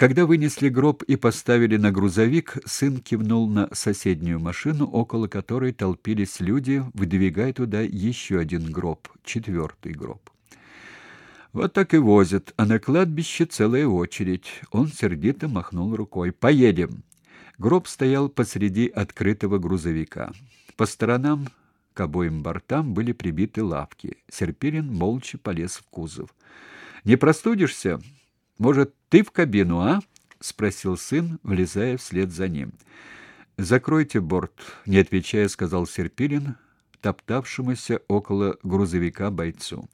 Когда вынесли гроб и поставили на грузовик, сын кивнул на соседнюю машину, около которой толпились люди, выдвигая туда еще один гроб, четвертый гроб. Вот так и возят, а на кладбище целая очередь. Он сердито махнул рукой. Поедем. Гроб стоял посреди открытого грузовика. По сторонам к обоим бортам были прибиты лавки. Серпирин молча полез в кузов. Не простудишься? Может, ты в кабину, а? спросил сын, влезая вслед за ним. Закройте борт, не отвечая, сказал Серпирин, топтавшемуся около грузовика бойцу.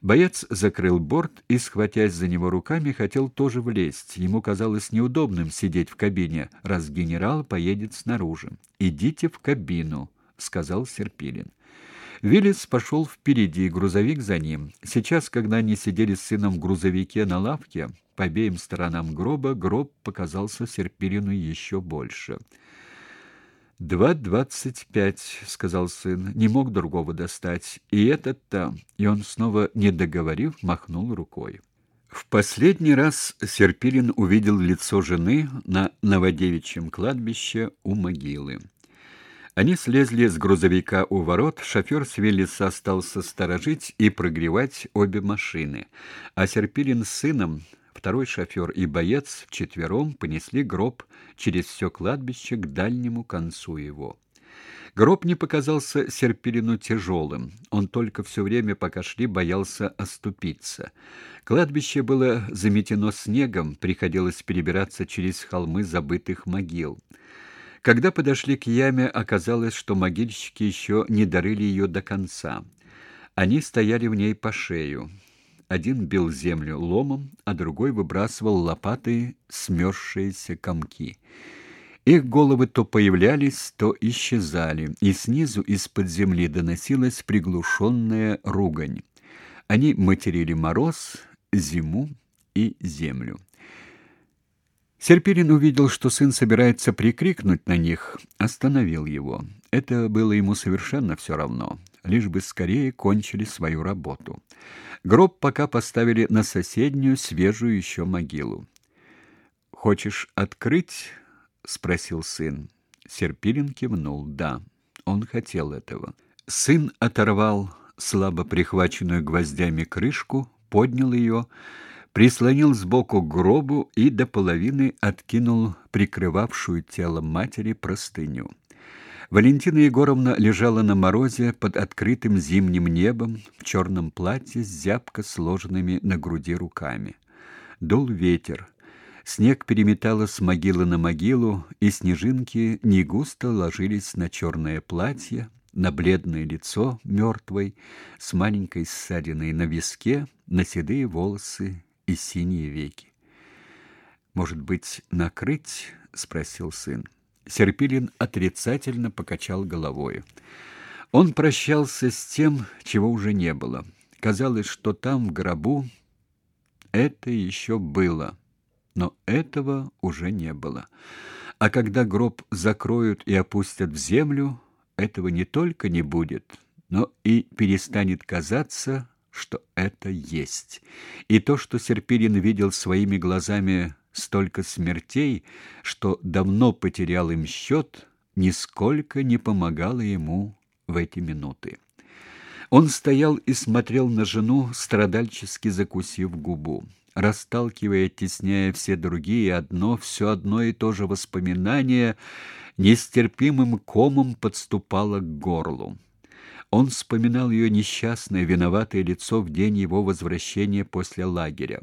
Боец закрыл борт и, схватясь за него руками, хотел тоже влезть. Ему казалось неудобным сидеть в кабине, раз генерал поедет снаружи. «Идите в кабину», — сказал Серпилин. Виллис пошел впереди, грузовик за ним. Сейчас, когда они сидели с сыном в грузовике на лавке, по обеим сторонам гроба, гроб показался Серпилину еще больше. «Два двадцать пять», — сказал сын, — не мог другого достать. И этот-то... И он, снова не договорив, махнул рукой. В последний раз Серпилин увидел лицо жены на Новодевичьем кладбище у могилы. Они слезли с грузовика у ворот, шофер с Велеса остался сторожить и прогревать обе машины, а Серпилин с сыном Второй шофер и боец вчетвером понесли гроб через все кладбище к дальнему концу его. Гроб не показался Серпилину тяжелым. Он только все время, пока шли, боялся оступиться. Кладбище было заметено снегом, приходилось перебираться через холмы забытых могил. Когда подошли к яме, оказалось, что могильщики еще не дорыли ее до конца. Они стояли в ней по шею. Один бил землю ломом, а другой выбрасывал лопатой смерзшиеся комки. Их головы то появлялись, то исчезали, и снизу из-под земли доносилась приглушенная ругань. Они материли мороз, зиму и землю. Серпирин увидел, что сын собирается прикрикнуть на них, остановил его. Это было ему совершенно все равно лишь бы скорее кончили свою работу. Гроб пока поставили на соседнюю, свежую еще могилу. «Хочешь открыть?» — спросил сын. Серпилин кивнул. «Да, он хотел этого». Сын оторвал слабо прихваченную гвоздями крышку, поднял ее, прислонил сбоку к гробу и до половины откинул прикрывавшую тело матери простыню. Валентина Егоровна лежала на морозе под открытым зимним небом в черном платье с зябко сложенными на груди руками. Дул ветер. Снег переметало с могилы на могилу, и снежинки негусто ложились на черное платье, на бледное лицо мертвой, с маленькой ссадиной на виске, на седые волосы и синие веки. «Может быть, накрыть?» — спросил сын. Серпилин отрицательно покачал головой. Он прощался с тем, чего уже не было. Казалось, что там в гробу это еще было, но этого уже не было. А когда гроб закроют и опустят в землю, этого не только не будет, но и перестанет казаться, что это есть. И то, что Серпилин видел своими глазами столько смертей, что давно потерял им счет, нисколько не помогало ему в эти минуты. Он стоял и смотрел на жену, страдальчески закусив губу, расталкивая, тесняя все другие, одно, все одно и то же воспоминание нестерпимым комом подступало к горлу. Он вспоминал ее несчастное, виноватое лицо в день его возвращения после лагеря.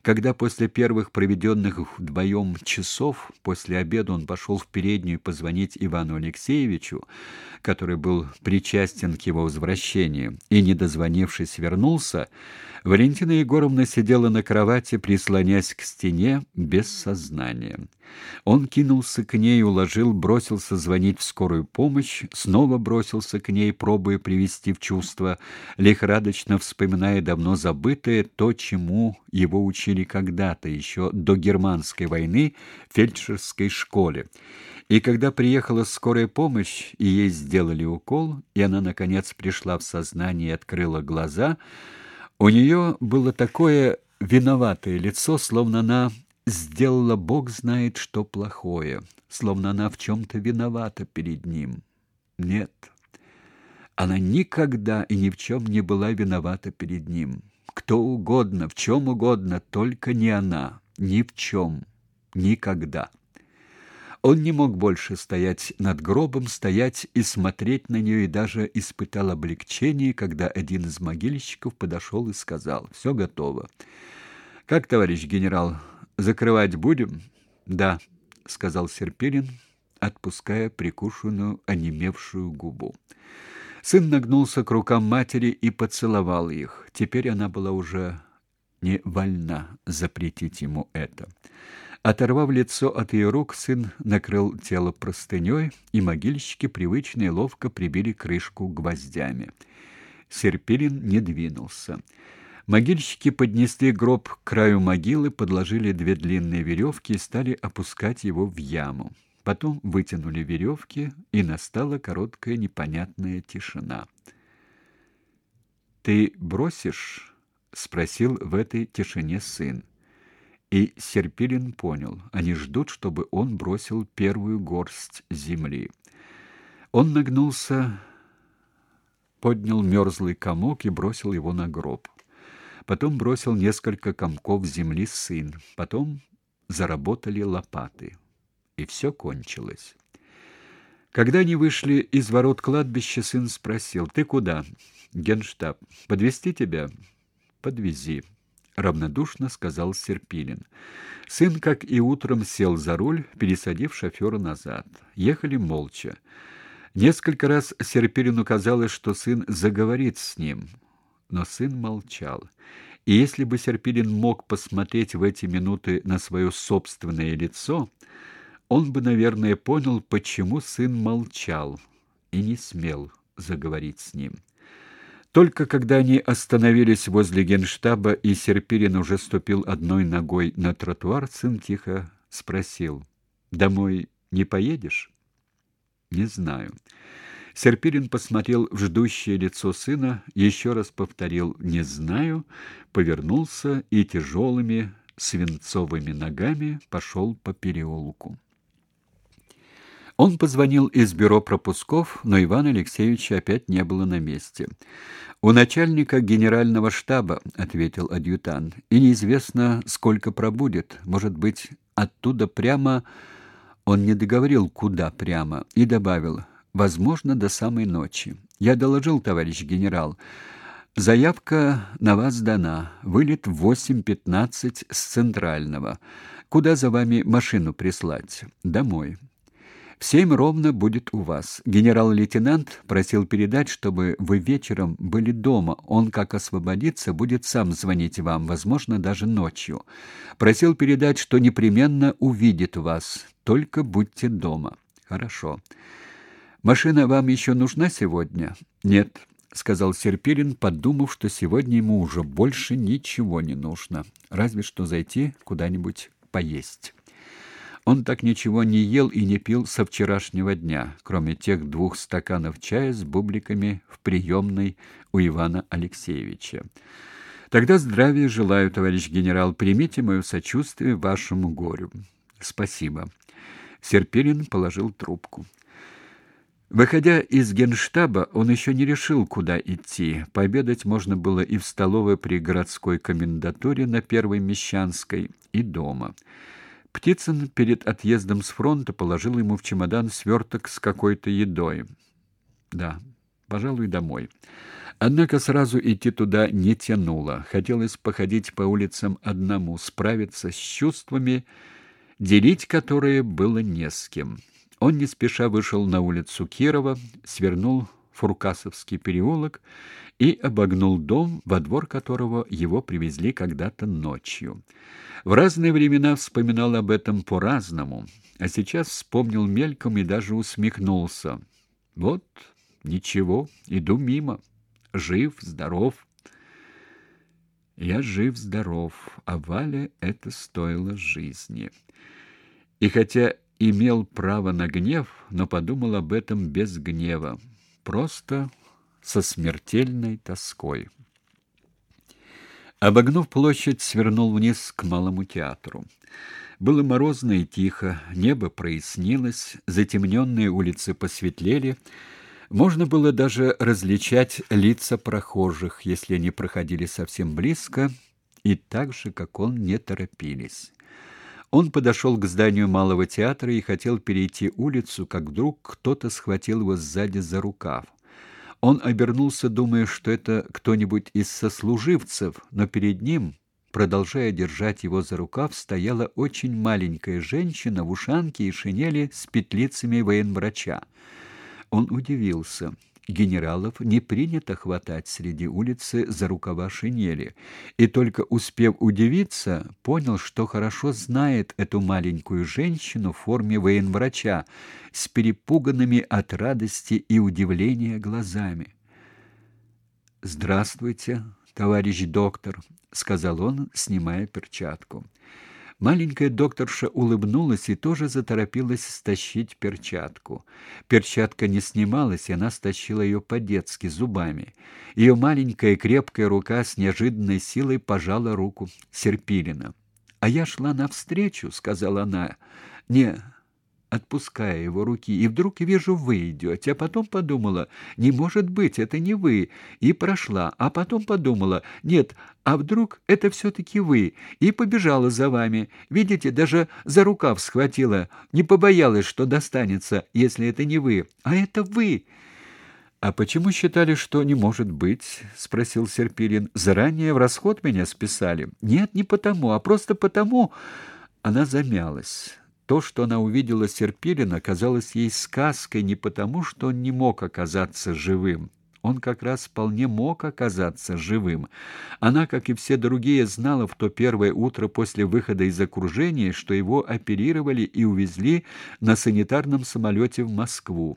Когда после первых проведенных вдвоем часов после обеда он пошел в переднюю позвонить Ивану Алексеевичу, который был причастен к его возвращению, и, не дозвонившись, вернулся, Валентина Егоровна сидела на кровати, прислонясь к стене, без сознания. Он кинулся к ней, уложил, бросился звонить в скорую помощь, снова бросился к ней, пробуя привести в чувство, лихорадочно вспоминая давно забытое то, чему его учили когда-то, еще до германской войны, в фельдшерской школе. И когда приехала скорая помощь, и ей сделали укол, и она, наконец, пришла в сознание и открыла глаза, у нее было такое виноватое лицо, словно она сделала Бог знает что плохое, словно она в чем то виновата перед ним. Нет. Она никогда и ни в чем не была виновата перед ним. Кто угодно, в чем угодно, только не она, ни в чем, никогда. Он не мог больше стоять над гробом, стоять и смотреть на нее, и даже испытал облегчение, когда один из могильщиков подошел и сказал: «Все готово. Как, товарищ генерал, закрывать будем? Да, сказал Серпилин, отпуская прикушенную онемевшую губу. Сын нагнулся к рукам матери и поцеловал их. Теперь она была уже не вольна запретить ему это. Оторвав лицо от ее рук, сын накрыл тело простыней, и могильщики привычно и ловко прибили крышку гвоздями. Серпилин не двинулся. Могильщики поднесли гроб к краю могилы, подложили две длинные веревки и стали опускать его в яму. Потом вытянули веревки, и настала короткая непонятная тишина. «Ты бросишь?» — спросил в этой тишине сын. И Серпилин понял, они ждут, чтобы он бросил первую горсть земли. Он нагнулся, поднял мерзлый комок и бросил его на гроб. Потом бросил несколько комков земли сын. Потом заработали лопаты. И все кончилось. Когда они вышли из ворот кладбища, сын спросил: "Ты куда?" "Генштаб. Подвезти тебя?" "Подвези" равнодушно сказал Серпилин. Сын, как и утром, сел за руль, пересадив шофера назад. Ехали молча. Несколько раз Серпилину казалось, что сын заговорит с ним, но сын молчал. И если бы Серпилин мог посмотреть в эти минуты на свое собственное лицо, он бы, наверное, понял, почему сын молчал и не смел заговорить с ним. Только когда они остановились возле генштаба, и Серпирин уже ступил одной ногой на тротуар, сын тихо спросил: "Домой не поедешь?" "Не знаю". Серпирин посмотрел в ждущее лицо сына, еще раз повторил: "Не знаю", повернулся и тяжелыми свинцовыми ногами пошел по переулку. Он позвонил из бюро пропусков, но Ивана Алексеевича опять не было на месте. У начальника генерального штаба, ответил адъютант. И неизвестно, сколько пробудет. Может быть, оттуда прямо он не договорил куда прямо и добавил: возможно, до самой ночи. Я доложил, товарищ генерал. Заявка на вас дана. Вылет в 8:15 с центрального. Куда за вами машину прислать? Домой. В семь ровно будет у вас. Генерал-лейтенант просил передать, чтобы вы вечером были дома. Он, как освободится, будет сам звонить вам, возможно, даже ночью. Просил передать, что непременно увидит вас. Только будьте дома. Хорошо. Машина вам еще нужна сегодня? Нет, сказал Серпилин, подумав, что сегодня ему уже больше ничего не нужно, разве что зайти куда-нибудь поесть. Он так ничего не ел и не пил со вчерашнего дня, кроме тех двух стаканов чая с бубликами в приемной у Ивана Алексеевича. Тогда здравия желаю, товарищ генерал, примите мое сочувствие вашему горю. Спасибо. Серпилин положил трубку. Выходя из генштаба, он еще не решил, куда идти. Пообедать можно было и в столовой при городской комендатуре на Первой Мещанской, и дома. Птицын перед отъездом с фронта положил ему в чемодан сверток с какой-то едой. Да, пожалуй, домой. Однако сразу идти туда не тянуло. Хотелось походить по улицам одному, справиться с чувствами, делить которые было не с кем. Он не спеша вышел на улицу Кирова, свернул в Фуркасовский переулок и обогнул дом, во двор которого его привезли когда-то ночью. В разные времена вспоминал об этом по-разному, а сейчас вспомнил мельком и даже усмехнулся. Вот, ничего, иду мимо, жив, здоров. Я жив, здоров, а Вале это стоило жизни. И хотя имел право на гнев, но подумал об этом без гнева, просто со смертельной тоской. Обогнув площадь, свернул вниз к малому театру. Было морозно и тихо, небо прояснилось, затемненные улицы посветлели. Можно было даже различать лица прохожих, если они проходили совсем близко, и так же, как он, не торопились. Он подошел к зданию малого театра и хотел перейти улицу, как вдруг кто-то схватил его сзади за рукав. Он обернулся, думая, что это кто-нибудь из сослуживцев, но перед ним, продолжая держать его за рукав, стояла очень маленькая женщина в ушанке и шинели с петлицами военврача. Он удивился генералов не принято хватать среди улицы за рукава шинели, и только успев удивиться, понял, что хорошо знает эту маленькую женщину в форме военврача с перепуганными от радости и удивления глазами. "Здравствуйте, товарищ доктор", сказал он, снимая перчатку. Маленькая докторша улыбнулась и тоже заторопилась стащить перчатку. Перчатка не снималась, и она стащила ее по-детски зубами. Ее маленькая крепкая рука с неожиданной силой пожала руку Серпилина. "А я шла навстречу", сказала она. "Не, отпуская его руки, и вдруг вижу, вы идете. А потом подумала, не может быть, это не вы, и прошла. А потом подумала, нет, а вдруг это все-таки вы, и побежала за вами. Видите, даже за рукав схватила, не побоялась, что достанется, если это не вы. А это вы!» «А почему считали, что не может быть?» — спросил Серпилин. «Заранее в расход меня списали?» «Нет, не потому, а просто потому...» Она замялась. То, что она увидела Серпилина, казалось ей сказкой не потому, что он не мог оказаться живым. Он как раз вполне мог оказаться живым. Она, как и все другие, знала в то первое утро после выхода из окружения, что его оперировали и увезли на санитарном самолете в Москву.